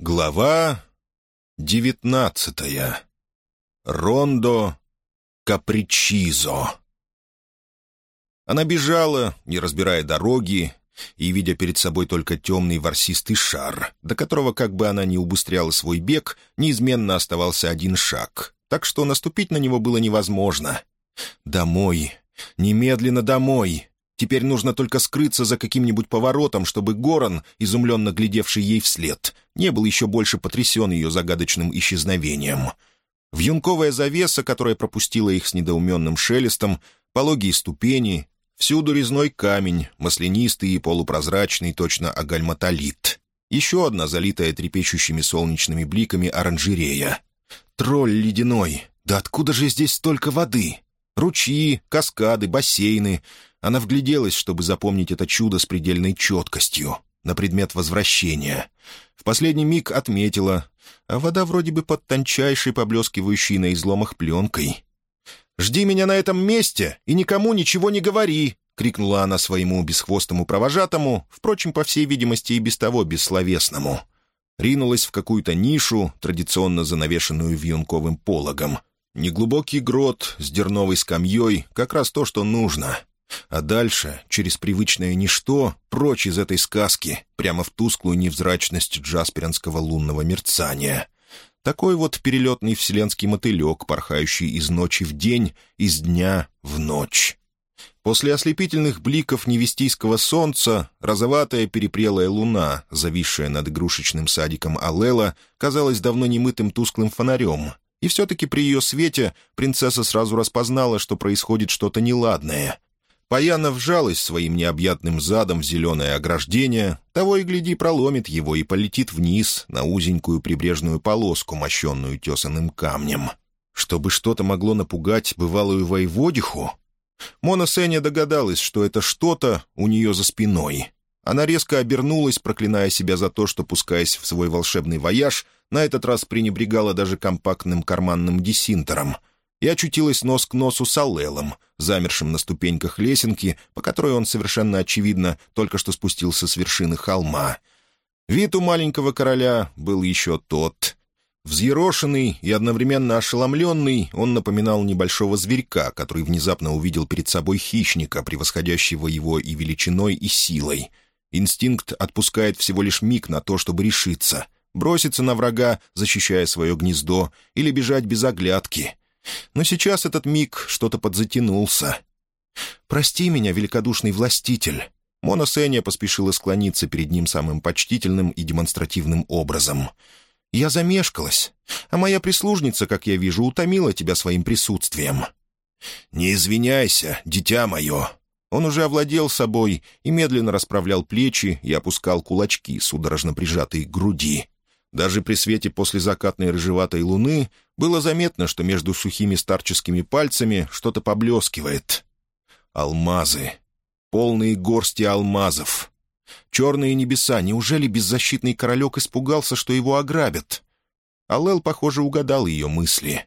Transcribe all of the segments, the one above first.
Глава девятнадцатая. Рондо Капричизо. Она бежала, не разбирая дороги, и, видя перед собой только темный ворсистый шар, до которого, как бы она ни убыстряла свой бег, неизменно оставался один шаг, так что наступить на него было невозможно. «Домой! Немедленно домой!» Теперь нужно только скрыться за каким-нибудь поворотом, чтобы Горан, изумленно глядевший ей вслед, не был еще больше потрясен ее загадочным исчезновением. Вьюнковая завеса, которая пропустила их с недоуменным шелестом, пологие ступени, всюду резной камень, маслянистый и полупрозрачный, точно агальматолит. Еще одна залитая трепещущими солнечными бликами оранжерея. Тролль ледяной! Да откуда же здесь столько воды? Ручьи, каскады, бассейны — она вгляделась, чтобы запомнить это чудо с предельной четкостью, на предмет возвращения. В последний миг отметила, а вода вроде бы под тончайшей, поблескивающей на изломах пленкой. «Жди меня на этом месте и никому ничего не говори!» — крикнула она своему бесхвостому провожатому, впрочем, по всей видимости, и без того бессловесному. Ринулась в какую-то нишу, традиционно занавешенную вьюнковым пологом. Неглубокий грот с дерновой скамьей — как раз то, что нужно. А дальше, через привычное ничто, прочь из этой сказки, прямо в тусклую невзрачность джасперинского лунного мерцания. Такой вот перелетный вселенский мотылек, порхающий из ночи в день, из дня в ночь. После ослепительных бликов невестийского солнца розоватая перепрелая луна, зависшая над игрушечным садиком Алела, казалась давно немытым тусклым фонарем. И все-таки при ее свете принцесса сразу распознала, что происходит что-то неладное — Паяна вжалась своим необъятным задом в зеленое ограждение, того и гляди проломит его и полетит вниз на узенькую прибрежную полоску, мощенную тесаным камнем. Чтобы что-то могло напугать бывалую воеводиху? Мона Сеня догадалась, что это что-то у нее за спиной. Она резко обернулась, проклиная себя за то, что, пускаясь в свой волшебный вояж, на этот раз пренебрегала даже компактным карманным десинтером — и очутилась нос к носу с Аллелом, замершим на ступеньках лесенки, по которой он совершенно очевидно только что спустился с вершины холма. Вид у маленького короля был еще тот. Взъерошенный и одновременно ошеломленный, он напоминал небольшого зверька, который внезапно увидел перед собой хищника, превосходящего его и величиной, и силой. Инстинкт отпускает всего лишь миг на то, чтобы решиться — броситься на врага, защищая свое гнездо, или бежать без оглядки — но сейчас этот миг что-то подзатянулся. «Прости меня, великодушный властитель». Мона Сеня поспешила склониться перед ним самым почтительным и демонстративным образом. «Я замешкалась, а моя прислужница, как я вижу, утомила тебя своим присутствием». «Не извиняйся, дитя мое». Он уже овладел собой и медленно расправлял плечи и опускал кулачки, судорожно прижатые к груди. Даже при свете послезакатной рыжеватой луны было заметно, что между сухими старческими пальцами что-то поблескивает. Алмазы. Полные горсти алмазов. Черные небеса. Неужели беззащитный королек испугался, что его ограбят? Алел, похоже, угадал ее мысли.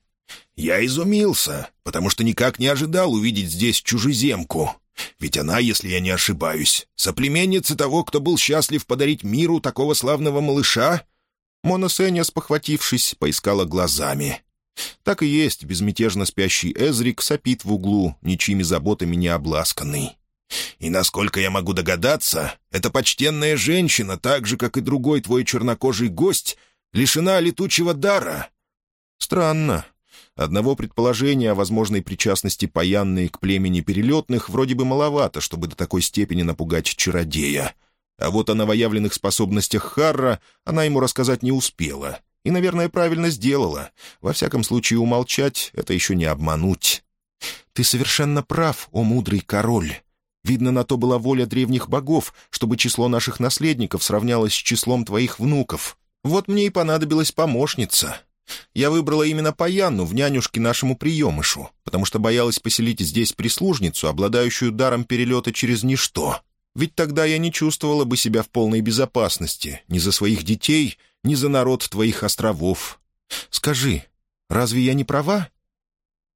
«Я изумился, потому что никак не ожидал увидеть здесь чужеземку. Ведь она, если я не ошибаюсь, соплеменница того, кто был счастлив подарить миру такого славного малыша, Мона Сеня, спохватившись, поискала глазами. Так и есть, безмятежно спящий Эзрик сопит в углу, ничьими заботами не обласканный. «И насколько я могу догадаться, эта почтенная женщина, так же, как и другой твой чернокожий гость, лишена летучего дара». «Странно. Одного предположения о возможной причастности Паянной к племени перелетных вроде бы маловато, чтобы до такой степени напугать чародея. А вот о новоявленных способностях Харра она ему рассказать не успела. И, наверное, правильно сделала. Во всяком случае, умолчать — это еще не обмануть. «Ты совершенно прав, о мудрый король. Видно, на то была воля древних богов, чтобы число наших наследников сравнялось с числом твоих внуков. Вот мне и понадобилась помощница. Я выбрала именно Паянну в нянюшке нашему приемышу, потому что боялась поселить здесь прислужницу, обладающую даром перелета через ничто. Ведь тогда я не чувствовала бы себя в полной безопасности ни за своих детей, ни за народ твоих островов. Скажи, разве я не права?»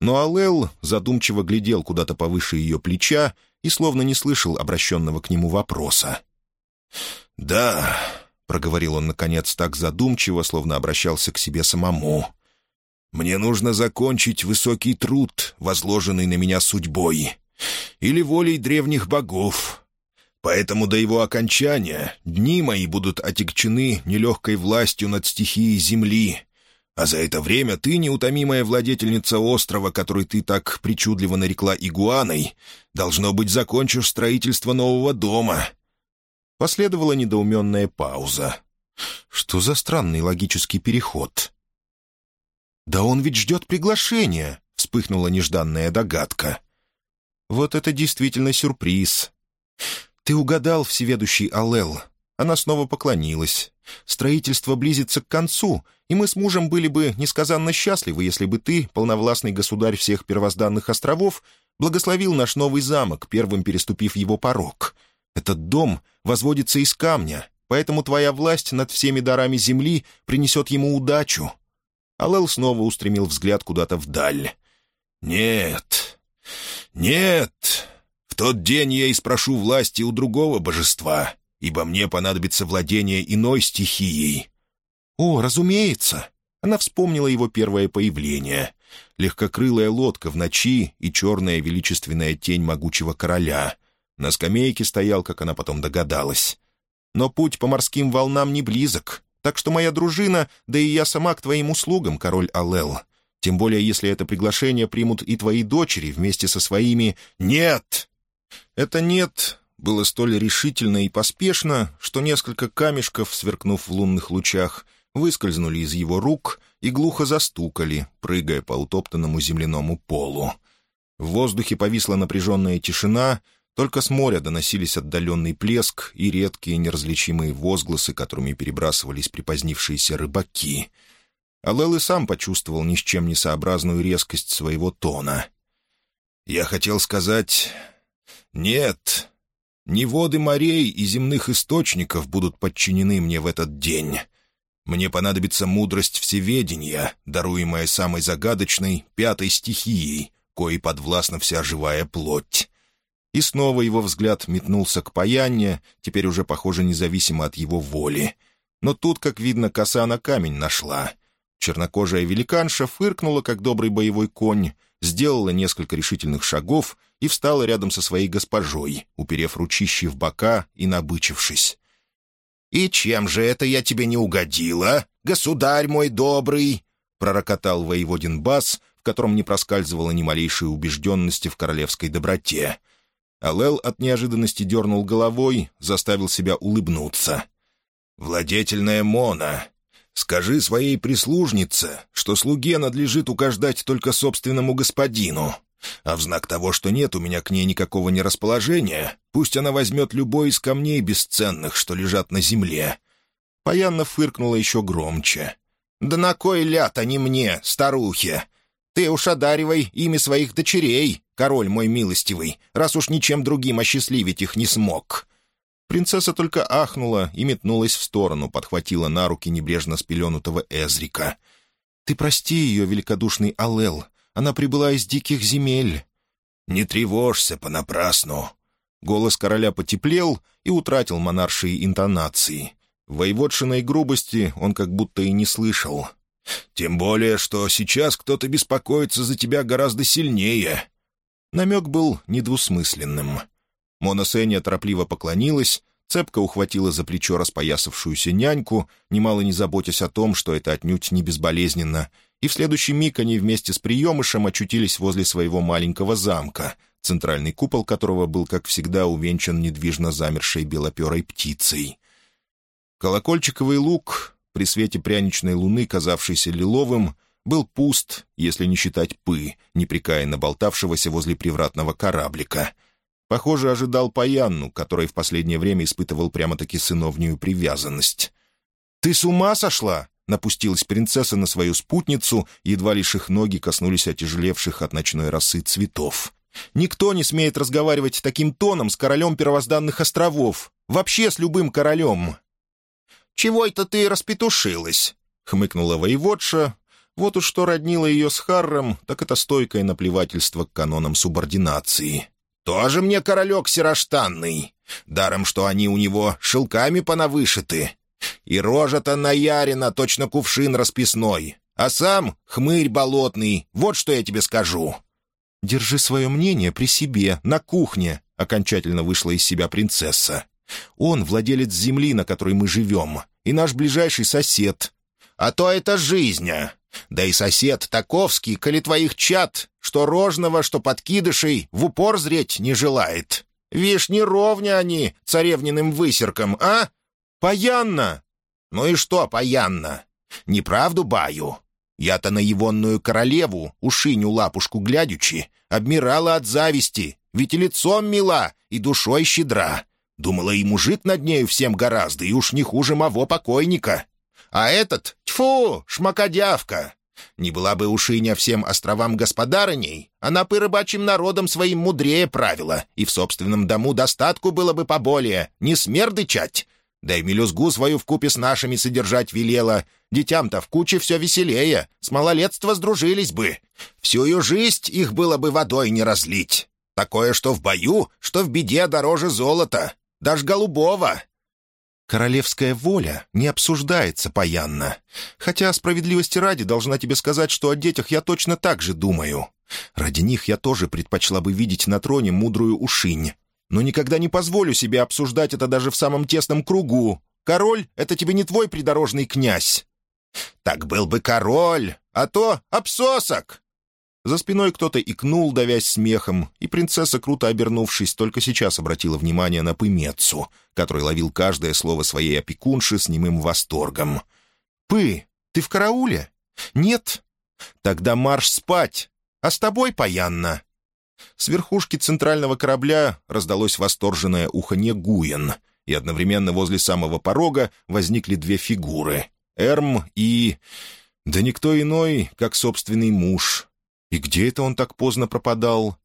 Но Алел задумчиво глядел куда-то повыше ее плеча и словно не слышал обращенного к нему вопроса. «Да, — проговорил он, наконец, так задумчиво, словно обращался к себе самому. «Мне нужно закончить высокий труд, возложенный на меня судьбой, или волей древних богов. Поэтому до его окончания дни мои будут отягчены нелегкой властью над стихией земли, а за это время ты, неутомимая владетельница острова, который ты так причудливо нарекла игуаной, должно быть, закончишь строительство нового дома, Последовала недоуменная пауза. Что за странный логический переход? «Да он ведь ждет приглашения!» — вспыхнула нежданная догадка. «Вот это действительно сюрприз!» «Ты угадал, всеведущий Алел!» Она снова поклонилась. «Строительство близится к концу, и мы с мужем были бы несказанно счастливы, если бы ты, полновластный государь всех первозданных островов, благословил наш новый замок, первым переступив его порог. Этот дом возводится из камня, поэтому твоя власть над всеми дарами земли принесет ему удачу». Алел снова устремил взгляд куда-то вдаль. «Нет, нет, тот день я и спрошу власти у другого божества, ибо мне понадобится владение иной стихией». «О, разумеется!» Она вспомнила его первое появление. Легкокрылая лодка в ночи и черная величественная тень могучего короля. На скамейке стоял, как она потом догадалась. «Но путь по морским волнам не близок, так что моя дружина, да и я сама к твоим услугам, король Алел. Тем более, если это приглашение примут и твои дочери вместе со своими «Нет!» Это «нет» было столь решительно и поспешно, что несколько камешков, сверкнув в лунных лучах, выскользнули из его рук и глухо застукали, прыгая по утоптанному земляному полу. В воздухе повисла напряженная тишина, только с моря доносились отдаленный плеск и редкие неразличимые возгласы, которыми перебрасывались припозднившиеся рыбаки. Алел и сам почувствовал ни с чем не сообразную резкость своего тона. «Я хотел сказать... Нет, не воды морей и земных источников будут подчинены мне в этот день. Мне понадобится мудрость всеведения, даруемая самой загадочной пятой стихией, коей подвластна вся живая плоть». И снова его взгляд метнулся к паянне, теперь уже, похоже, независимо от его воли. Но тут, как видно, коса на камень нашла. Чернокожая великанша фыркнула, как добрый боевой конь, сделала несколько решительных шагов и встала рядом со своей госпожой, уперев ручищи в бока и набычившись. «И чем же это я тебе не угодила, государь мой добрый?» — пророкотал воеводин бас, в котором не проскальзывало ни малейшей убежденности в королевской доброте. Алел от неожиданности дернул головой, заставил себя улыбнуться. «Владетельная Мона, скажи своей прислужнице, что слуге надлежит угождать только собственному господину, а в знак того, что нет у меня к ней никакого нерасположения, пусть она возьмет любой из камней бесценных, что лежат на земле». Паянна фыркнула еще громче. «Да на кой ляд они мне, старухе? Ты уж одаривай ими своих дочерей, король мой милостивый, раз уж ничем другим осчастливить их не смог». Принцесса только ахнула и метнулась в сторону, подхватила на руки небрежно спеленутого Эзрика. «Ты прости ее, великодушный Алел, она прибыла из диких земель». «Не тревожься понапрасну». Голос короля потеплел и утратил монаршие интонации. Воеводшиной грубости он как будто и не слышал. «Тем более, что сейчас кто-то беспокоится за тебя гораздо сильнее. Намек был недвусмысленным. Мона Сеня торопливо поклонилась, цепко ухватила за плечо распоясавшуюся няньку, немало не заботясь о том, что это отнюдь не безболезненно, и в следующий миг они вместе с приемышем очутились возле своего маленького замка, центральный купол которого был, как всегда, увенчан недвижно замершей белоперой птицей. Колокольчиковый лук, при свете пряничной луны, казавшийся лиловым, был пуст, если не считать пы, непрекаянно болтавшегося возле привратного кораблика. Похоже, ожидал Паянну, который в последнее время испытывал прямо-таки сыновнюю привязанность. «Ты с ума сошла?» — напустилась принцесса на свою спутницу, едва лишь их ноги коснулись отяжелевших от ночной росы цветов. «Никто не смеет разговаривать таким тоном с королем первозданных островов. Вообще с любым королем». «Чего это ты распетушилась?» — хмыкнула воеводша, вот уж что роднило ее с Харром, так это стойкое наплевательство к канонам субординации. «Тоже мне королек сероштанный. Даром, что они у него шелками понавышиты. И рожа-то наярена, точно кувшин расписной. А сам хмырь болотный, вот что я тебе скажу». «Держи свое мнение при себе, на кухне», — окончательно вышла из себя принцесса. «Он владелец земли, на которой мы живем, и наш ближайший сосед». «А то это жизнь, а! Да и сосед таковский, коли твоих чад, что рожного, что подкидышей, в упор зреть не желает. Вишь, не ровня они царевниным высеркам, а? Паянна!» «Ну и что, паянна? Неправду баю?» Я-то на егонную королеву, ушиню лапушку глядячи, обмирала от зависти, ведь и лицом мила, и душой щедра. Думала, и мужик над нею всем гораздо, и уж не хуже моего покойника. А этот, тьфу, шмакодявка. Не была бы Ушиня всем островам господарыней, она бы рыбачьим народом своим мудрее правила, и в собственном дому достатку было бы поболее, не смердычать. Да и мелюзгу свою вкупе с нашими содержать велела. Детям-то в куче все веселее, с малолетства сдружились бы. Всю ее жизнь их было бы водой не разлить. Такое, что в бою, что в беде дороже золота, даже голубого. Королевская воля не обсуждается паянно. Хотя, справедливости ради, должна тебе сказать, что о детях я точно так же думаю. Ради них я тоже предпочла бы видеть на троне мудрую ушинь но никогда не позволю себе обсуждать это даже в самом тесном кругу. Король — это тебе не твой придорожный князь». «Так был бы король, а то обсосок!» За спиной кто-то икнул, давясь смехом, и принцесса, круто обернувшись, только сейчас обратила внимание на Пымецу, который ловил каждое слово своей опекунши с немым восторгом. «Пы, ты в карауле?» «Нет?» «Тогда марш спать! А с тобой, Паянна?» С верхушки центрального корабля раздалось восторженное уханье Гуен, и одновременно возле самого порога возникли две фигуры — Эрм и... Да никто иной, как собственный муж. И где это он так поздно пропадал?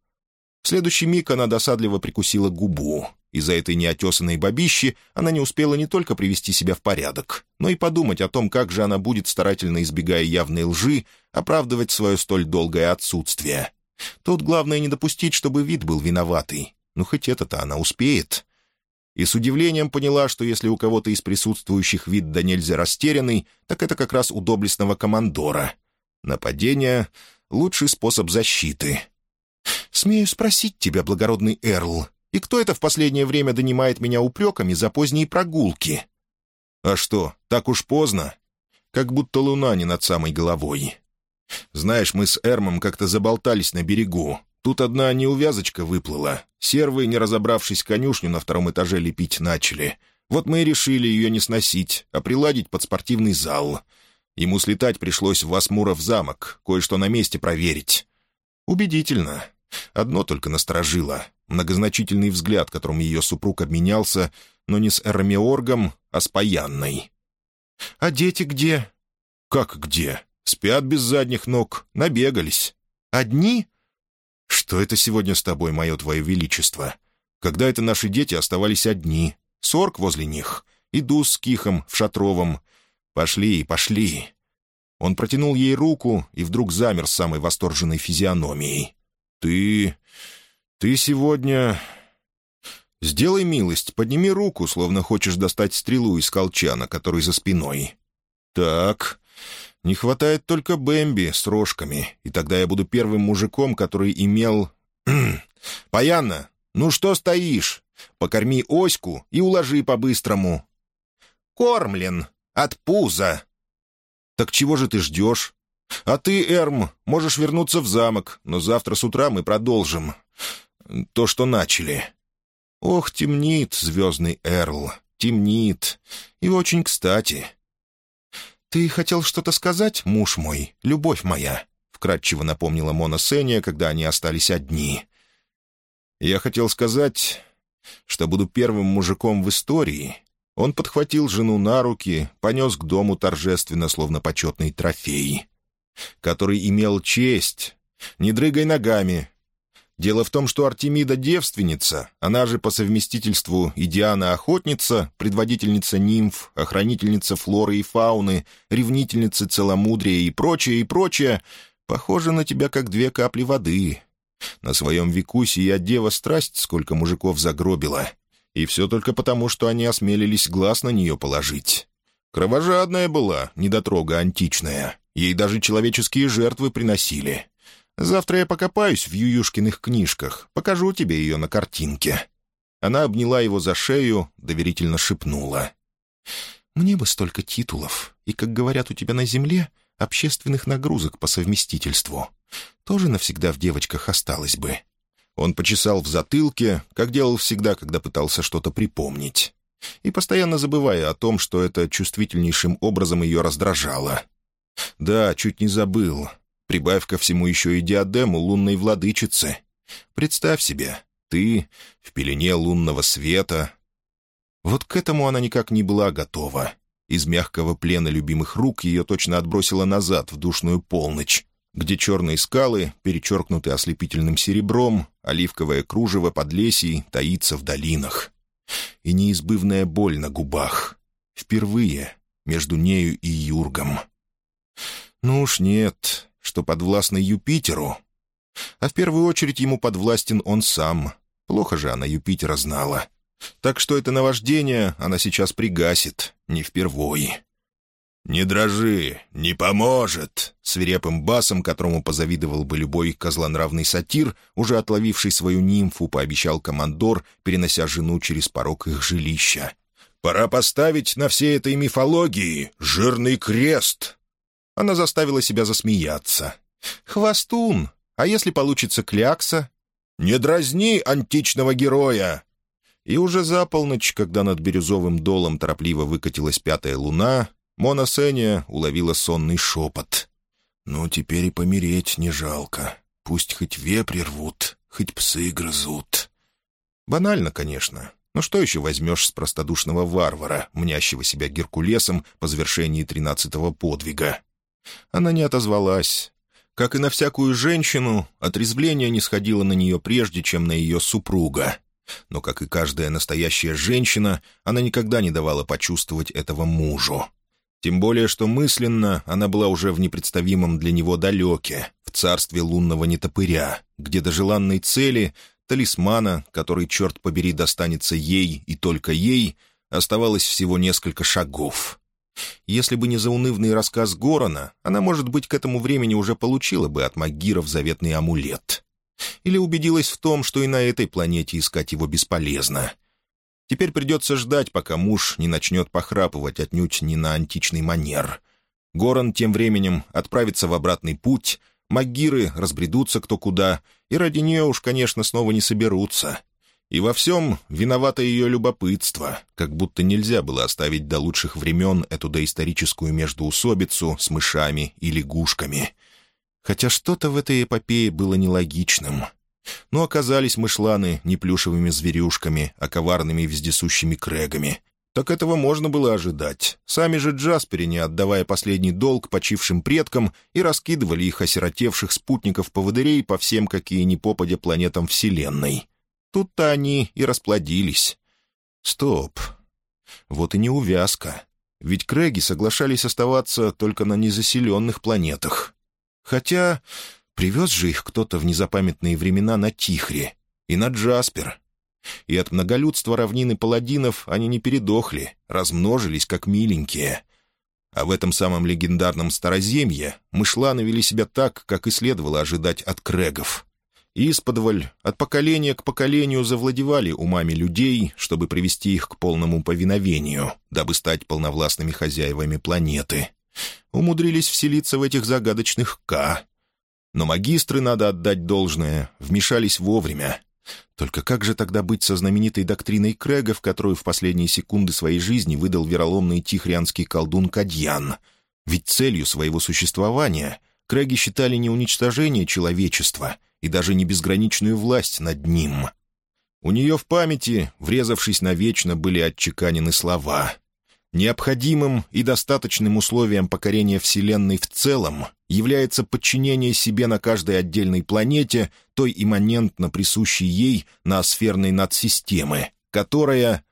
В следующий миг она досадливо прикусила губу. Из-за этой неотесанной бабищи она не успела не только привести себя в порядок, но и подумать о том, как же она будет, старательно избегая явной лжи, оправдывать свое столь долгое отсутствие. Тут главное не допустить, чтобы вид был виноватый. Ну, хоть это-то она успеет. И с удивлением поняла, что если у кого-то из присутствующих вид да нельзя растерянный, так это как раз у доблестного командора. Нападение — лучший способ защиты. «Смею спросить тебя, благородный Эрл, и кто это в последнее время донимает меня упреками за поздние прогулки?» «А что, так уж поздно?» «Как будто луна не над самой головой. Знаешь, мы с Эрмом как-то заболтались на берегу. Тут одна неувязочка выплыла. Сервы, не разобравшись конюшню, на втором этаже лепить начали. Вот мы и решили ее не сносить, а приладить под спортивный зал. Ему слетать пришлось в Васмуров замок, кое-что на месте проверить. Убедительно. Одно только насторожило. Многозначительный взгляд, которым ее супруг обменялся, но не с Эромеоргом, а с Паянной. «А дети где?» «Как где?» Спят без задних ног, набегались. Одни? Что это сегодня с тобой, мое твое величество? Когда это наши дети оставались одни? Сорг возле них. Иду с Кихом в Шатровом. Пошли, пошли. Он протянул ей руку и вдруг замер с самой восторженной физиономией. «Ты... ты сегодня...» «Сделай милость, подними руку, словно хочешь достать стрелу из колчана, который за спиной». «Так, не хватает только Бэмби с рожками, и тогда я буду первым мужиком, который имел... «Паяна, ну что стоишь? Покорми оську и уложи по-быстрому». «Кормлен. От пуза». «Так чего же ты ждешь?» «А ты, Эрм, можешь вернуться в замок, но завтра с утра мы продолжим. То, что начали». «Ох, темнит, звездный Эрл, темнит. И очень кстати». «Ты хотел что-то сказать, муж мой, любовь моя?» — вкратчиво напомнила Мона Сеня, когда они остались одни. «Я хотел сказать, что буду первым мужиком в истории». Он подхватил жену на руки, понес к дому торжественно, словно почетный трофей, который имел честь. «Не дрыгай ногами, Дело в том, что Артемида девственница, она же по совместительству и Диана охотница, предводительница нимф, охранительница флоры и фауны, ревнительница целомудрия и прочее, и прочее, похожа на тебя как две капли воды. На своем веку сия дева страсть сколько мужиков загробила. И все только потому, что они осмелились глаз на нее положить. Кровожадная была, недотрога античная. Ей даже человеческие жертвы приносили. Завтра я покопаюсь в Ююшкиных книжках, покажу тебе ее на картинке». Она обняла его за шею, доверительно шепнула. «Мне бы столько титулов, и, как говорят у тебя на земле, общественных нагрузок по совместительству. Тоже навсегда в девочках осталось бы». Он почесал в затылке, как делал всегда, когда пытался что-то припомнить. И постоянно забывая о том, что это чувствительнейшим образом ее раздражало. «Да, чуть не забыл. Прибавь ко всему еще и диадему лунной владычицы. Представь себе, ты в пелене лунного света». Вот к этому она никак не была готова. Из мягкого плена любимых рук ее точно отбросило назад в душную полночь, где черные скалы, перечеркнуты ослепительным серебром, оливковое кружево подлесий таится в долинах. И неизбывная боль на губах. Впервые между нею и Юргом. Ну уж нет, что подвластный Юпитеру. А в первую очередь ему подвластен он сам. Плохо же она Юпитера знала. Так что это наваждение она сейчас пригасит, не впервой. «Не дрожи, не поможет!» Свирепым басом, которому позавидовал бы любой козлонравный сатир, уже отловивший свою нимфу, пообещал командор, перенося жену через порог их жилища. «Пора поставить на всей этой мифологии жирный крест!» Она заставила себя засмеяться. «Хвостун! А если получится клякса?» «Не дразни античного героя!» И уже за полночь, когда над бирюзовым долом торопливо выкатилась пятая луна, Мона Сеня уловила сонный шепот. «Ну, теперь и помереть не жалко. Пусть хоть вепри рвут, хоть псы грызут». Банально, конечно. Но что еще возьмешь с простодушного варвара, мнящего себя Геркулесом по завершении тринадцатого подвига? Она не отозвалась. Как и на всякую женщину, отрезвление не сходило на нее прежде, чем на ее супруга. Но, как и каждая настоящая женщина, она никогда не давала почувствовать этого мужу. Тем более, что мысленно она была уже в непредставимом для него далеке, в царстве лунного нетопыря, где до желанной цели, талисмана, который, черт побери, достанется ей и только ей, оставалось всего несколько шагов. Если бы не заунывный рассказ Горона, она, может быть, к этому времени уже получила бы от Магиров заветный амулет. Или убедилась в том, что и на этой планете искать его бесполезно — Теперь придется ждать, пока муж не начнет похрапывать отнюдь не на античный манер. Горан тем временем отправится в обратный путь, магиры разбредутся кто куда, и ради нее уж, конечно, снова не соберутся. И во всем виновато ее любопытство, как будто нельзя было оставить до лучших времен эту доисторическую междуусобицу с мышами и лягушками. Хотя что-то в этой эпопее было нелогичным — но оказались мышланы не плюшевыми зверюшками, а коварными вездесущими крэгами. Так этого можно было ожидать. Сами же Джаспери, не отдавая последний долг почившим предкам, и раскидывали их осиротевших спутников-поводырей по всем какие ни попадя планетам Вселенной. Тут-то они и расплодились. Стоп. Вот и не увязка. Ведь Крэги соглашались оставаться только на незаселенных планетах. Хотя Привез же их кто-то в незапамятные времена на Тихре и на Джаспер. И от многолюдства равнины паладинов они не передохли, размножились как миленькие. А в этом самом легендарном Староземье мышланы вели себя так, как и следовало ожидать от крегов. Исподволь, от поколения к поколению завладевали умами людей, чтобы привести их к полному повиновению, дабы стать полновластными хозяевами планеты. Умудрились вселиться в этих загадочных К, но магистры, надо отдать должное, вмешались вовремя. Только как же тогда быть со знаменитой доктриной Крэга, в которую в последние секунды своей жизни выдал вероломный тихрианский колдун Кадьян? Ведь целью своего существования Крэги считали не уничтожение человечества и даже не безграничную власть над ним. У нее в памяти, врезавшись навечно, были отчеканены слова Необходимым и достаточным условием покорения Вселенной в целом является подчинение себе на каждой отдельной планете той имманентно присущей ей ноосферной надсистемы, которая...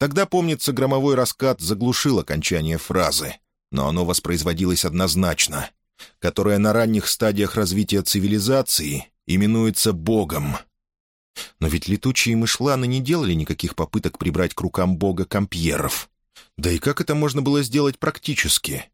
Тогда, помнится, громовой раскат заглушил окончание фразы, но оно воспроизводилось однозначно, которая на ранних стадиях развития цивилизации именуется Богом. Но ведь летучие мышланы не делали никаких попыток прибрать к рукам Бога компьеров — Да и как это можно было сделать практически?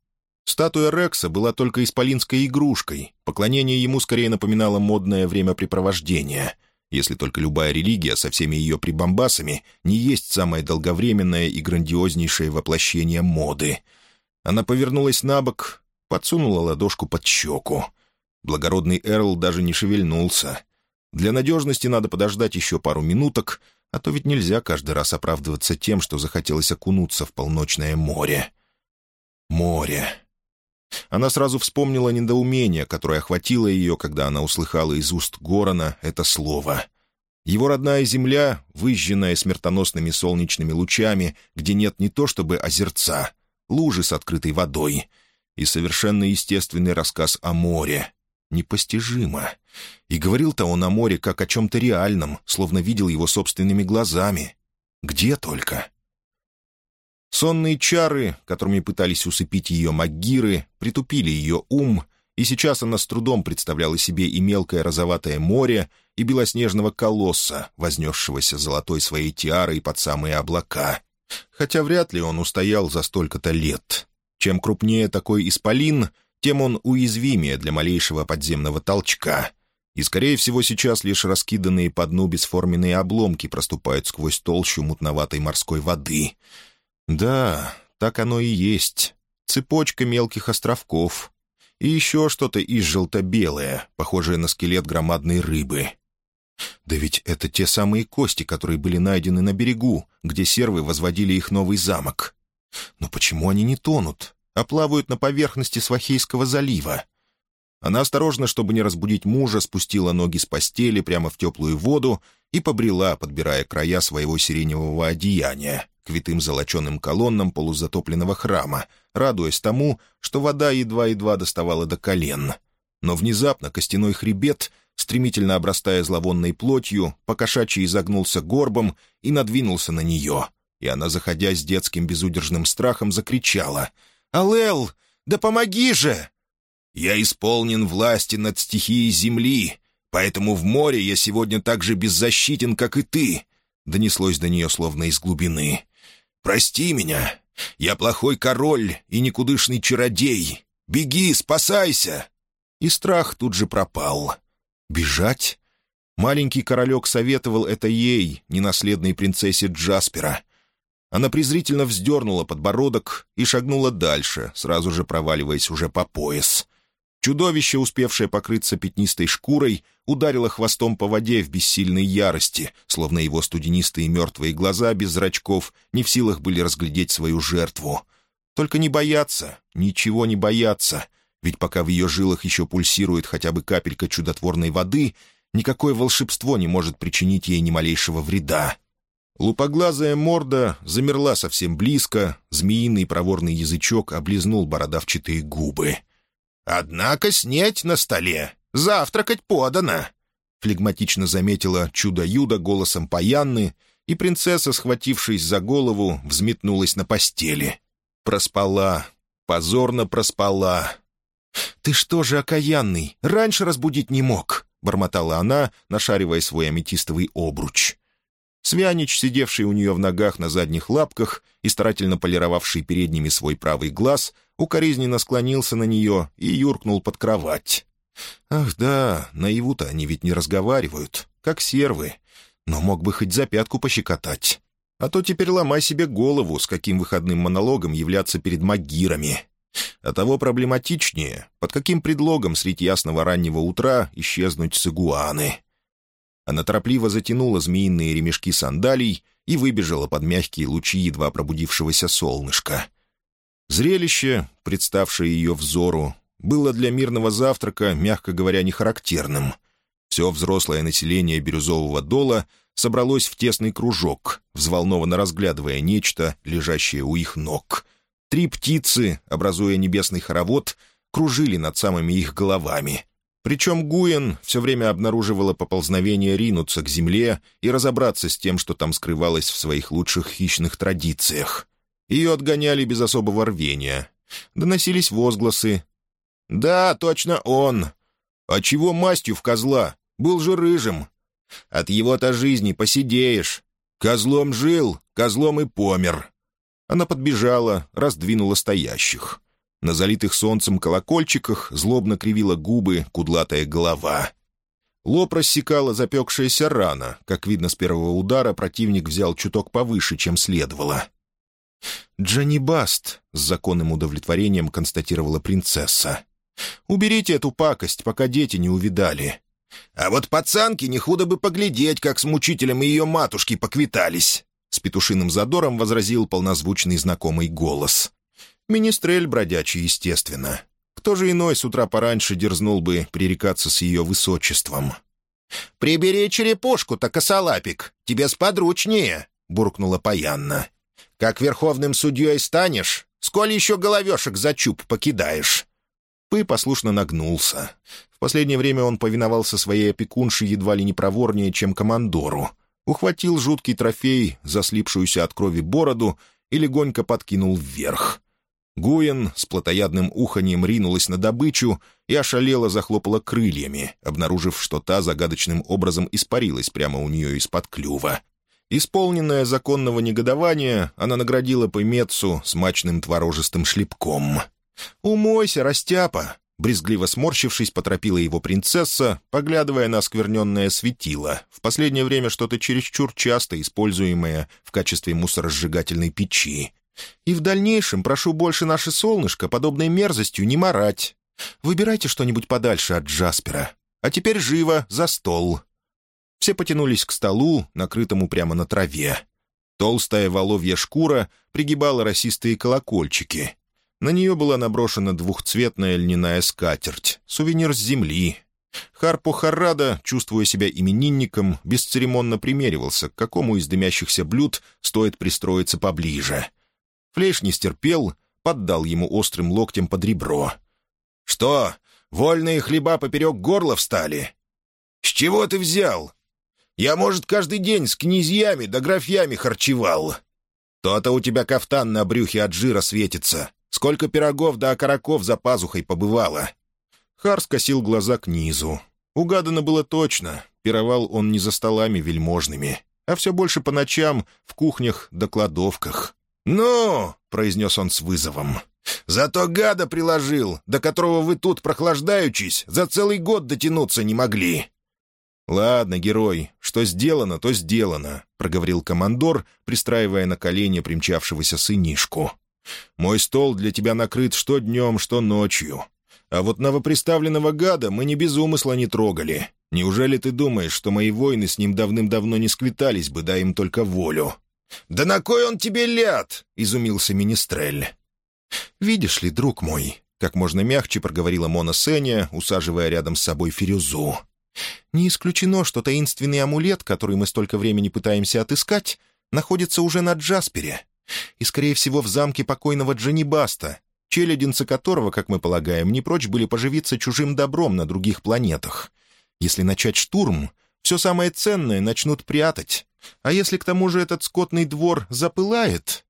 Статуя Рекса была только исполинской игрушкой, поклонение ему скорее напоминало модное времяпрепровождение, если только любая религия со всеми ее прибамбасами не есть самое долговременное и грандиознейшее воплощение моды. Она повернулась на бок, подсунула ладошку под щеку. Благородный Эрл даже не шевельнулся. Для надежности надо подождать еще пару минуток, а то ведь нельзя каждый раз оправдываться тем, что захотелось окунуться в полночное море. Море. Она сразу вспомнила недоумение, которое охватило ее, когда она услыхала из уст Горона это слово. Его родная земля, выжженная смертоносными солнечными лучами, где нет не то чтобы озерца, лужи с открытой водой, и совершенно естественный рассказ о море. Непостижимо. И говорил-то он о море как о чем-то реальном, словно видел его собственными глазами. Где только? Сонные чары, которыми пытались усыпить ее магиры, притупили ее ум, и сейчас она с трудом представляла себе и мелкое розоватое море, и белоснежного колосса, вознесшегося золотой своей тиарой под самые облака. Хотя вряд ли он устоял за столько-то лет. Чем крупнее такой исполин, тем он уязвимее для малейшего подземного толчка. И, скорее всего, сейчас лишь раскиданные по дну бесформенные обломки проступают сквозь толщу мутноватой морской воды — да, так оно и есть. Цепочка мелких островков. И еще что-то из желто-белое, похожее на скелет громадной рыбы. Да ведь это те самые кости, которые были найдены на берегу, где сервы возводили их новый замок. Но почему они не тонут, а плавают на поверхности Свахейского залива? Она осторожно, чтобы не разбудить мужа, спустила ноги с постели прямо в теплую воду и побрела, подбирая края своего сиреневого одеяния к витым золоченым колоннам полузатопленного храма, радуясь тому, что вода едва-едва доставала до колен. Но внезапно костяной хребет, стремительно обрастая зловонной плотью, покошачьи изогнулся горбом и надвинулся на нее, и она, заходя с детским безудержным страхом, закричала «Алел, да помоги же!» «Я исполнен власти над стихией земли, поэтому в море я сегодня так же беззащитен, как и ты», — донеслось до нее словно из глубины. «Прости меня. Я плохой король и никудышный чародей. Беги, спасайся!» И страх тут же пропал. «Бежать?» Маленький королек советовал это ей, ненаследной принцессе Джаспера. Она презрительно вздернула подбородок и шагнула дальше, сразу же проваливаясь уже по пояс. Чудовище, успевшее покрыться пятнистой шкурой, ударило хвостом по воде в бессильной ярости, словно его студенистые мертвые глаза без зрачков не в силах были разглядеть свою жертву. Только не бояться, ничего не бояться, ведь пока в ее жилах еще пульсирует хотя бы капелька чудотворной воды, никакое волшебство не может причинить ей ни малейшего вреда. Лупоглазая морда замерла совсем близко, змеиный проворный язычок облизнул бородавчатые губы — «Однако снеть на столе. Завтракать подано», — флегматично заметила чудо-юдо голосом Паянны, и принцесса, схватившись за голову, взметнулась на постели. Проспала, позорно проспала. «Ты что же, окаянный, раньше разбудить не мог?» — бормотала она, нашаривая свой аметистовый обруч. Свянич, сидевший у нее в ногах на задних лапках и старательно полировавший передними свой правый глаз, укоризненно склонился на нее и юркнул под кровать. «Ах да, наяву-то они ведь не разговаривают, как сервы, но мог бы хоть за пятку пощекотать. А то теперь ломай себе голову, с каким выходным монологом являться перед магирами. А того проблематичнее, под каким предлогом средь ясного раннего утра исчезнуть с игуаны». Она торопливо затянула змеиные ремешки сандалий и выбежала под мягкие лучи едва пробудившегося солнышка. Зрелище, представшее ее взору, было для мирного завтрака, мягко говоря, нехарактерным. Все взрослое население Бирюзового дола собралось в тесный кружок, взволнованно разглядывая нечто, лежащее у их ног. Три птицы, образуя небесный хоровод, кружили над самыми их головами. Причем Гуен все время обнаруживала поползновение ринуться к земле и разобраться с тем, что там скрывалось в своих лучших хищных традициях. Ее отгоняли без особого рвения. Доносились возгласы. «Да, точно он. А чего мастью в козла? Был же рыжим. От его-то жизни посидеешь. Козлом жил, козлом и помер. Она подбежала, раздвинула стоящих. На залитых солнцем колокольчиках злобно кривила губы кудлатая голова. Лоб рассекала запекшаяся рана. Как видно, с первого удара противник взял чуток повыше, чем следовало. «Дженни Баст», — с законным удовлетворением констатировала принцесса. «Уберите эту пакость, пока дети не увидали». «А вот пацанки не худо бы поглядеть, как с мучителем ее матушки поквитались», — с петушиным задором возразил полнозвучный знакомый голос. «Министрель бродячий, естественно. Кто же иной с утра пораньше дерзнул бы пререкаться с ее высочеством?» «Прибери черепушку-то, косолапик, тебе сподручнее», — буркнула Паянна. «Как верховным судьей станешь, сколь еще головешек за чуб покидаешь?» Пы послушно нагнулся. В последнее время он повиновался своей опекунше едва ли не проворнее, чем командору. Ухватил жуткий трофей, заслипшуюся от крови бороду, и легонько подкинул вверх. Гуен с плотоядным уханьем ринулась на добычу и ошалело захлопала крыльями, обнаружив, что та загадочным образом испарилась прямо у нее из-под клюва. Исполненная законного негодования, она наградила Пымецу смачным творожистым шлепком. «Умойся, растяпа!» Брезгливо сморщившись, поторопила его принцесса, поглядывая на оскверненное светило, в последнее время что-то чересчур часто используемое в качестве мусоросжигательной печи. И в дальнейшем прошу больше наше солнышко подобной мерзостью не марать. Выбирайте что-нибудь подальше от Джаспера. А теперь живо, за стол». Все потянулись к столу, накрытому прямо на траве. Толстая воловья шкура пригибала росистые колокольчики. На нее была наброшена двухцветная льняная скатерть, сувенир с земли. Харпу Харрада, чувствуя себя именинником, бесцеремонно примеривался, к какому из дымящихся блюд стоит пристроиться поближе — Флейш не стерпел, поддал ему острым локтем под ребро. «Что, вольные хлеба поперек горла встали? С чего ты взял? Я, может, каждый день с князьями да графьями харчевал. То-то у тебя кафтан на брюхе от жира светится. Сколько пирогов да окороков за пазухой побывало?» Хар скосил глаза к низу. Угадано было точно. Пировал он не за столами вельможными, а все больше по ночам в кухнях да кладовках. «Ну!» — произнес он с вызовом. «Зато гада приложил, до которого вы тут, прохлаждаючись, за целый год дотянуться не могли». «Ладно, герой, что сделано, то сделано», — проговорил командор, пристраивая на колени примчавшегося сынишку. «Мой стол для тебя накрыт что днем, что ночью. А вот новоприставленного гада мы не без умысла не трогали. Неужели ты думаешь, что мои воины с ним давным-давно не склетались бы, дай им только волю?» «Да на кой он тебе ляд?» — изумился Министрель. «Видишь ли, друг мой», — как можно мягче проговорила Мона Сеня, усаживая рядом с собой Фирюзу. «Не исключено, что таинственный амулет, который мы столько времени пытаемся отыскать, находится уже на Джаспере, и, скорее всего, в замке покойного Джанибаста, челядинцы которого, как мы полагаем, не прочь были поживиться чужим добром на других планетах. Если начать штурм, все самое ценное начнут прятать, а если к тому же этот скотный двор запылает?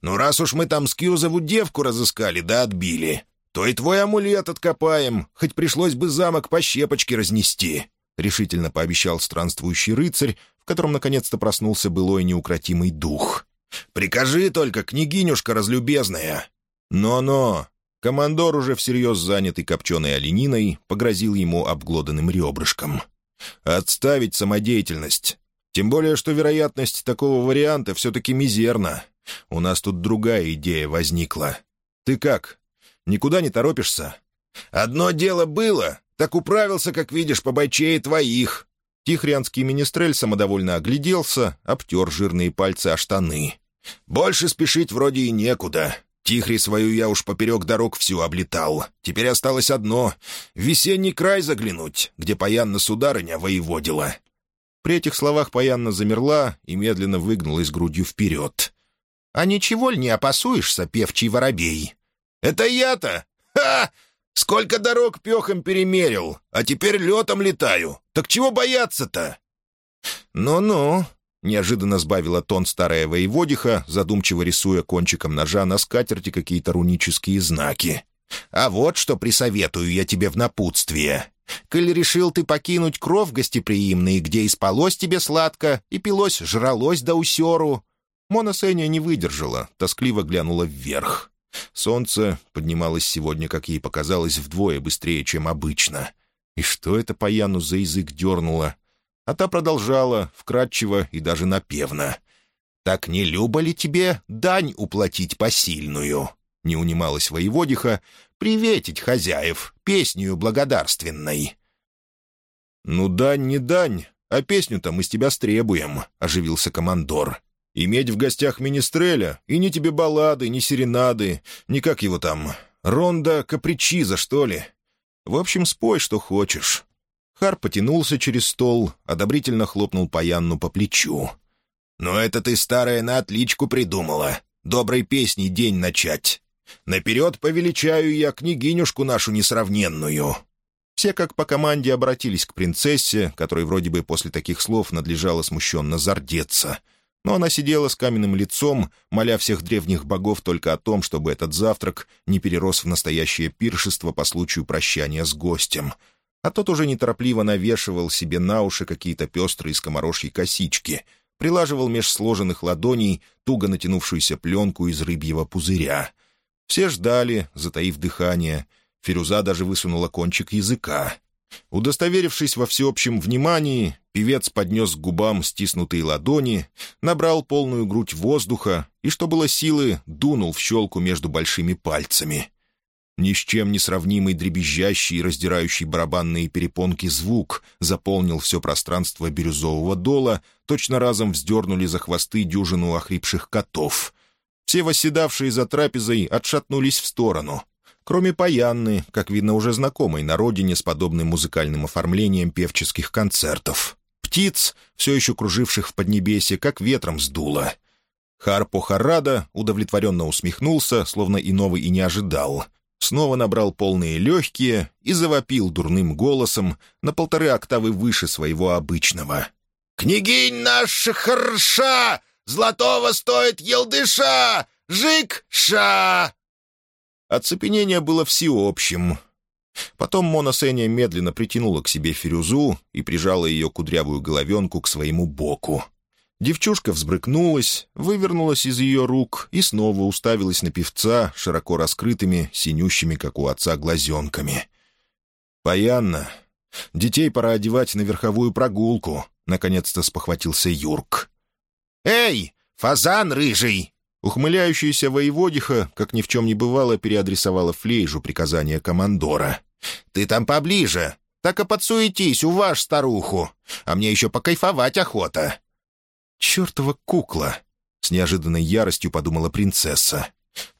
Ну, раз уж мы там Скьюзову девку разыскали да отбили, то и твой амулет откопаем, хоть пришлось бы замок по щепочке разнести», — решительно пообещал странствующий рыцарь, в котором наконец-то проснулся былой неукротимый дух. «Прикажи только, княгинюшка разлюбезная!» «Но-но!» Командор, уже всерьез занятый копченой олениной, погрозил ему обглоданным ребрышком. «Отставить самодеятельность. Тем более, что вероятность такого варианта все-таки мизерна. У нас тут другая идея возникла. Ты как? Никуда не торопишься?» «Одно дело было, так управился, как видишь, по бойчее твоих». Тихрянский министрель самодовольно огляделся, обтер жирные пальцы о штаны. «Больше спешить вроде и некуда. Тихри свою я уж поперек дорог всю облетал. Теперь осталось одно — в весенний край заглянуть, где паянна сударыня воеводила. При этих словах Паянна замерла и медленно выгнулась грудью вперед. «А ничего ли не опасуешься, певчий воробей?» «Это я-то? Ха! Сколько дорог пехом перемерил, а теперь летом летаю. Так чего бояться-то?» «Ну-ну», — неожиданно сбавила тон старая воеводиха, задумчиво рисуя кончиком ножа на скатерти какие-то рунические знаки. «А вот что присоветую я тебе в напутствие. Коль решил ты покинуть кров гостеприимный, где и спалось тебе сладко, и пилось жралось до усеру, Мона Сеня не выдержала, тоскливо глянула вверх. Солнце поднималось сегодня, как ей показалось, вдвое быстрее, чем обычно. И что это по Яну за язык дернуло? А та продолжала, вкратчиво и даже напевно. «Так не любо ли тебе дань уплатить посильную?» Не унималась воеводиха. «Приветить хозяев, песню благодарственной». «Ну, дань не дань, а песню-то мы с тебя стребуем», — оживился командор. Иметь в гостях министреля, и ни тебе баллады, ни серенады, ни как его там, ронда капричиза, что ли. В общем, спой, что хочешь». Хар потянулся через стол, одобрительно хлопнул Паянну по плечу. «Но это ты, старая, на отличку придумала. Доброй песней день начать. Наперед повеличаю я княгинюшку нашу несравненную». Все как по команде обратились к принцессе, которой вроде бы после таких слов надлежало смущенно зардеться — но она сидела с каменным лицом, моля всех древних богов только о том, чтобы этот завтрак не перерос в настоящее пиршество по случаю прощания с гостем. А тот уже неторопливо навешивал себе на уши какие-то пестрые скоморожьи косички, прилаживал меж сложенных ладоней туго натянувшуюся пленку из рыбьего пузыря. Все ждали, затаив дыхание. Фируза даже высунула кончик языка. Удостоверившись во всеобщем внимании, певец поднес к губам стиснутые ладони, набрал полную грудь воздуха и, что было силы, дунул в щелку между большими пальцами. Ни с чем не сравнимый дребезжащий и раздирающий барабанные перепонки звук заполнил все пространство бирюзового дола, точно разом вздернули за хвосты дюжину охрипших котов. Все восседавшие за трапезой отшатнулись в сторону, кроме Паянны, как видно, уже знакомой на родине с подобным музыкальным оформлением певческих концертов. Птиц, все еще круживших в Поднебесье, как ветром сдуло. Харпо Харада удовлетворенно усмехнулся, словно иного и не ожидал. Снова набрал полные легкие и завопил дурным голосом на полторы октавы выше своего обычного. «Княгинь наша хороша! Золотого стоит елдыша! Жик-ша!» Оцепенение было всеобщим. Потом Мона Сеня медленно притянула к себе Фирюзу и прижала ее кудрявую головенку к своему боку. Девчушка взбрыкнулась, вывернулась из ее рук и снова уставилась на певца широко раскрытыми, синющими, как у отца, глазенками. «Паянна, детей пора одевать на верховую прогулку», — наконец-то спохватился Юрк. «Эй, фазан рыжий!» Ухмыляющаяся воеводиха, как ни в чем не бывало, переадресовала Флейжу приказание командора. «Ты там поближе! Так и подсуетись, уваж старуху! А мне еще покайфовать охота!» «Чертова кукла!» — с неожиданной яростью подумала принцесса.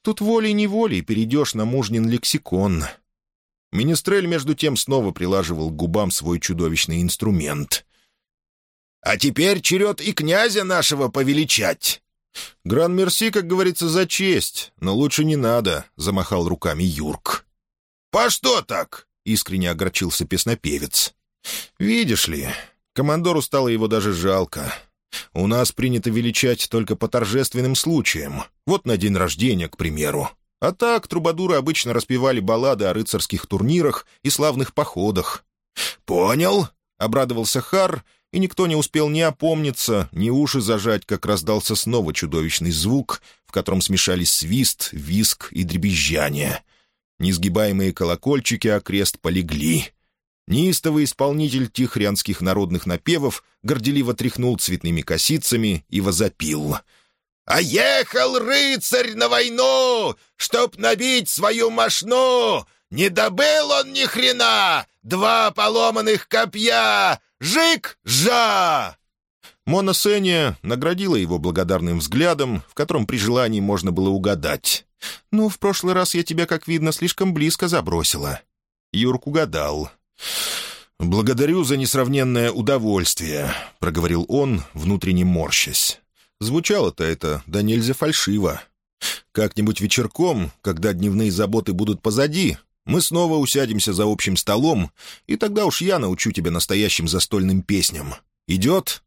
«Тут волей-неволей перейдешь на мужнин лексикон». Министрель, между тем, снова прилаживал к губам свой чудовищный инструмент. «А теперь черед и князя нашего повеличать!» «Гран-мерси, как говорится, за честь, но лучше не надо», — замахал руками Юрк. «По что так?» — искренне огорчился песнопевец. «Видишь ли, командору стало его даже жалко. У нас принято величать только по торжественным случаям. Вот на день рождения, к примеру. А так трубадуры обычно распевали баллады о рыцарских турнирах и славных походах». «Понял», — обрадовался Хар и никто не успел ни опомниться, ни уши зажать, как раздался снова чудовищный звук, в котором смешались свист, виск и дребезжание. Несгибаемые колокольчики окрест полегли. Неистовый исполнитель тихрянских народных напевов горделиво тряхнул цветными косицами и возопил. «А ехал рыцарь на войну, чтоб набить свою мошну! Не добыл он ни хрена! Два поломанных копья! Жик-жа!» Мона Сеня наградила его благодарным взглядом, в котором при желании можно было угадать. «Ну, в прошлый раз я тебя, как видно, слишком близко забросила». Юрк угадал. «Благодарю за несравненное удовольствие», — проговорил он, внутренне морщась. Звучало-то это да нельзя фальшиво. «Как-нибудь вечерком, когда дневные заботы будут позади, мы снова усядемся за общим столом, и тогда уж я научу тебя настоящим застольным песням. Идет?»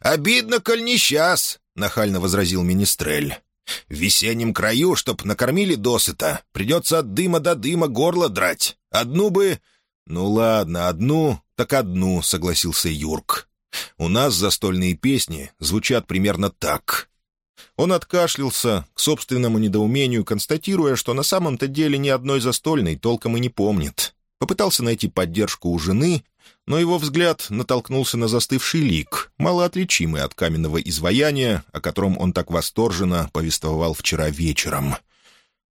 «Обидно, коль не сейчас», — нахально возразил Министрель. «В весеннем краю, чтоб накормили досыта, придется от дыма до дыма горло драть. Одну бы...» «Ну ладно, одну, так одну», — согласился Юрк. «У нас застольные песни звучат примерно так. Он откашлялся, к собственному недоумению констатируя, что на самом-то деле ни одной застольной толком и не помнит. Попытался найти поддержку у жены, но его взгляд натолкнулся на застывший лик, малоотличимый от каменного изваяния, о котором он так восторженно повествовал вчера вечером.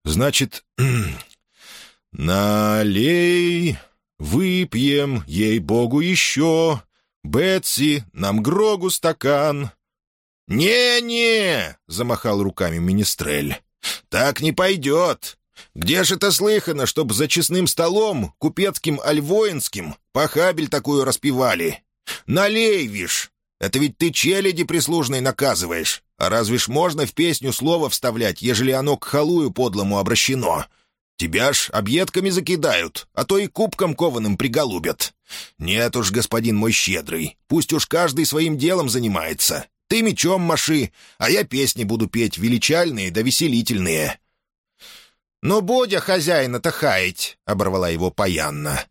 «Значит, налей, выпьем, ей-богу, еще. Бетси, нам Грогу стакан». «Не-не!» — замахал руками Министрель. «Так не пойдет. Где же это слыхано, чтоб за честным столом, купецким альвоинским, похабель такую распевали? Налей, вишь! Это ведь ты челяди прислужной наказываешь. А разве ж можно в песню слово вставлять, ежели оно к халую подлому обращено? Тебя ж объедками закидают, а то и кубком кованым приголубят. Нет уж, господин мой щедрый, пусть уж каждый своим делом занимается. Ты мечом маши, а я песни буду петь величальные да веселительные. «Ну, Бодя хозяина-то хаять!» — оборвала его паянна.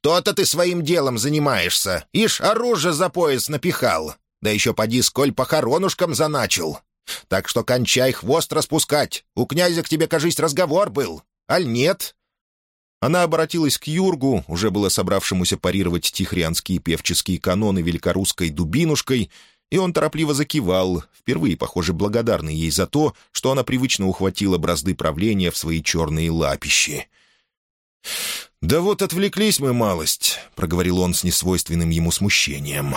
«То-то ты своим делом занимаешься. Ишь, оружие за пояс напихал. Да еще поди, сколь похоронушкам заначил. Так что кончай хвост распускать. У князя к тебе, кажись, разговор был. Аль нет?» Она обратилась к Юргу, уже было собравшемуся парировать тихрианские певческие каноны великорусской дубинушкой, и он торопливо закивал, впервые, похоже, благодарный ей за то, что она привычно ухватила бразды правления в свои черные лапищи. «Да вот отвлеклись мы малость», — проговорил он с несвойственным ему смущением.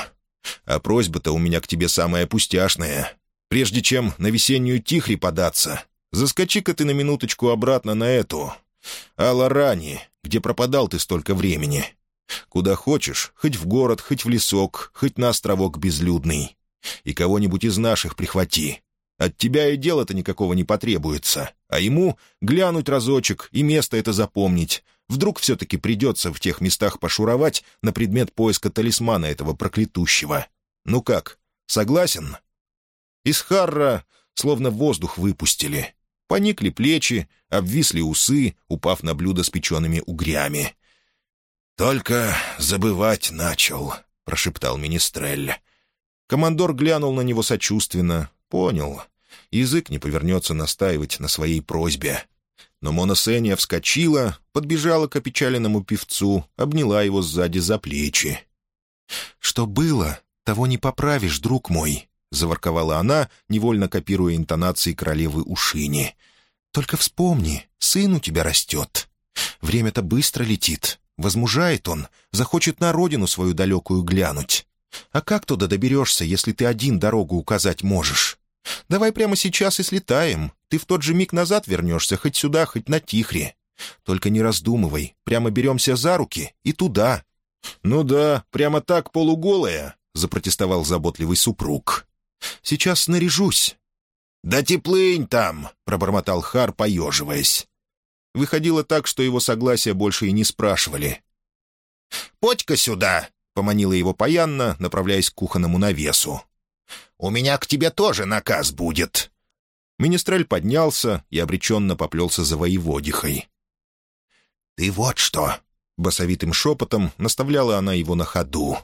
«А просьба-то у меня к тебе самая пустяшная. Прежде чем на весеннюю тихри податься, заскочи-ка ты на минуточку обратно на эту. Аларани, где пропадал ты столько времени. Куда хочешь, хоть в город, хоть в лесок, хоть на островок безлюдный. И кого-нибудь из наших прихвати. От тебя и дела-то никакого не потребуется. А ему глянуть разочек и место это запомнить. Вдруг все-таки придется в тех местах пошуровать на предмет поиска талисмана этого проклятущего. Ну как, согласен?» Из Харра словно воздух выпустили. Поникли плечи, обвисли усы, упав на блюдо с печеными угрями. «Только забывать начал», — прошептал Министрель. Командор глянул на него сочувственно. Понял. Язык не повернется настаивать на своей просьбе. Но Моносения вскочила, подбежала к опечаленному певцу, обняла его сзади за плечи. «Что было, того не поправишь, друг мой», — заворковала она, невольно копируя интонации королевы Ушини. «Только вспомни, сын у тебя растет. Время-то быстро летит. Возмужает он, захочет на родину свою далекую глянуть. А как туда доберешься, если ты один дорогу указать можешь? Давай прямо сейчас и слетаем. Ты в тот же миг назад вернешься, хоть сюда, хоть на Тихре. Только не раздумывай, прямо беремся за руки и туда». «Ну да, прямо так полуголая», — запротестовал заботливый супруг. «Сейчас снаряжусь». «Да теплынь там!» — пробормотал Хар, поеживаясь. Выходило так, что его согласия больше и не спрашивали. «Подь-ка сюда!» Поманила его паянна, направляясь к кухонному навесу. «У меня к тебе тоже наказ будет». Министрель поднялся и обреченно поплелся за воеводихой. «Ты вот что!» — басовитым шепотом наставляла она его на ходу.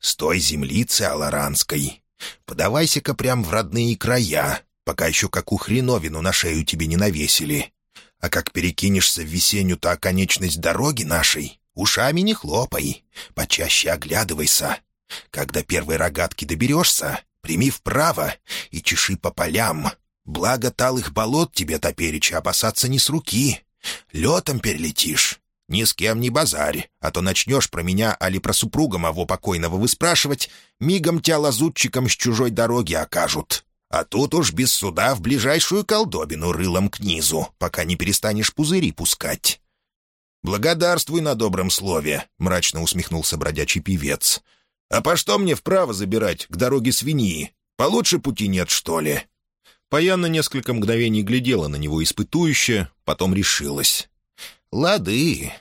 «С той землицы аларанской. Подавайся-ка прям в родные края, пока еще какую хреновину на шею тебе не навесили. А как перекинешься в весеннюю-то оконечность дороги нашей, Ушами не хлопай, почаще оглядывайся. Когда первой рогатки доберешься, прими вправо и чеши по полям. Благо талых болот тебе топереча опасаться не с руки. Летом перелетишь. Ни с кем не базарь, а то начнешь про меня, али про супруга моего покойного выспрашивать, мигом тебя лазутчиком с чужой дороги окажут. А тут уж без суда в ближайшую колдобину рылом к низу, пока не перестанешь пузыри пускать. «Благодарствуй на добром слове», — мрачно усмехнулся бродячий певец. «А по что мне вправо забирать, к дороге свиньи? Получше пути нет, что ли?» Паяна несколько мгновений глядела на него испытующе, потом решилась. «Лады.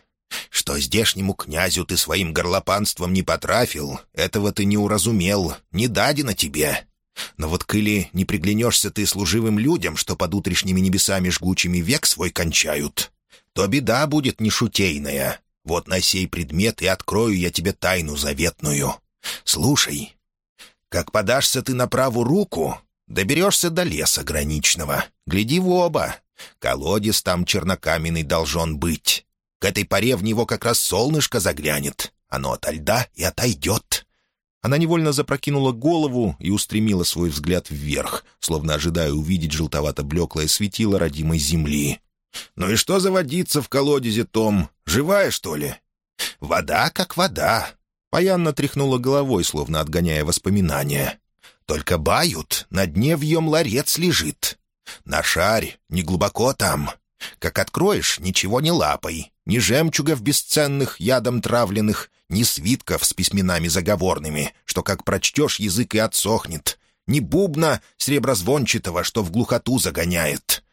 Что здешнему князю ты своим горлопанством не потрафил, этого ты не уразумел, не дадено тебе. Но вот кыли не приглянешься ты служивым людям, что под утрешними небесами жгучими век свой кончают, то беда будет нешутейная. Вот на сей предмет и открою я тебе тайну заветную. Слушай, как подашься ты на правую руку, доберешься до леса граничного. Гляди в оба. Колодец там чернокаменный должен быть. К этой поре в него как раз солнышко заглянет. Оно ото льда и отойдет». Она невольно запрокинула голову и устремила свой взгляд вверх, словно ожидая увидеть желтовато-блеклое светило родимой земли. «Ну и что за водица в колодезе, Том? Живая, что ли?» «Вода как вода». Паянна тряхнула головой, словно отгоняя воспоминания. «Только бают, на дне вьем ларец лежит. На шарь, не глубоко там. Как откроешь, ничего не лапай. Ни жемчугов бесценных, ядом травленных, ни свитков с письменами заговорными, что как прочтешь, язык и отсохнет, ни бубна среброзвончатого, что в глухоту загоняет».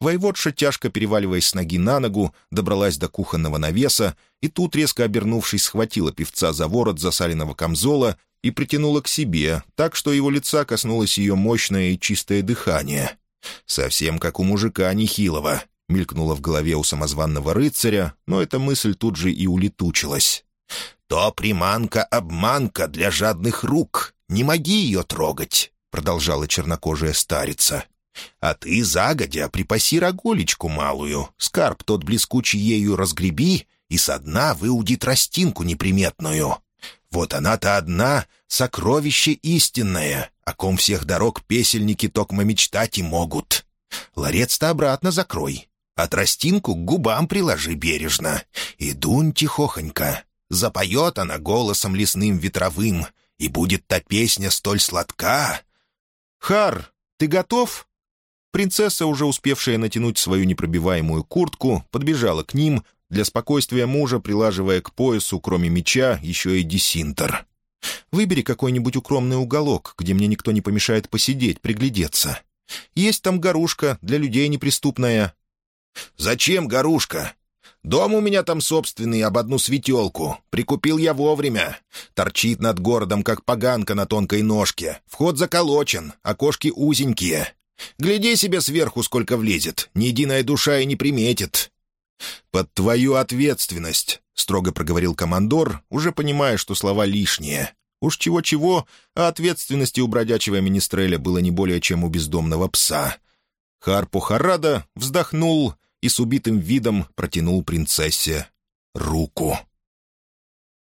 Воеводша, тяжко переваливаясь с ноги на ногу, добралась до кухонного навеса, и тут, резко обернувшись, схватила певца за ворот засаленного камзола и притянула к себе, так что его лица коснулось ее мощное и чистое дыхание. «Совсем как у мужика нехилого», — мелькнула в голове у самозванного рыцаря, но эта мысль тут же и улетучилась. «То приманка-обманка для жадных рук. Не моги ее трогать», — продолжала чернокожая старица. «А ты загодя припаси роголечку малую, скарб тот блескучий ею разгреби, и со дна выуди тростинку неприметную. Вот она-то одна, сокровище истинное, о ком всех дорог песельники токмо мечтать и могут. Ларец-то обратно закрой, а тростинку к губам приложи бережно, и дунь тихохонько, Запоет она голосом лесным ветровым, и будет та песня столь сладка. «Хар, ты готов?» Принцесса, уже успевшая натянуть свою непробиваемую куртку, подбежала к ним, для спокойствия мужа прилаживая к поясу, кроме меча, еще и десинтер. «Выбери какой-нибудь укромный уголок, где мне никто не помешает посидеть, приглядеться. Есть там горушка, для людей неприступная». «Зачем горушка? Дом у меня там собственный, об одну светелку. Прикупил я вовремя. Торчит над городом, как поганка на тонкой ножке. Вход заколочен, окошки узенькие. Гляди себе сверху, сколько влезет. Ни единая душа и не приметит». «Под твою ответственность», — строго проговорил командор, уже понимая, что слова лишние. Уж чего-чего, а ответственности у бродячего министреля было не более чем у бездомного пса. Харпу Харада вздохнул и с убитым видом протянул принцессе руку.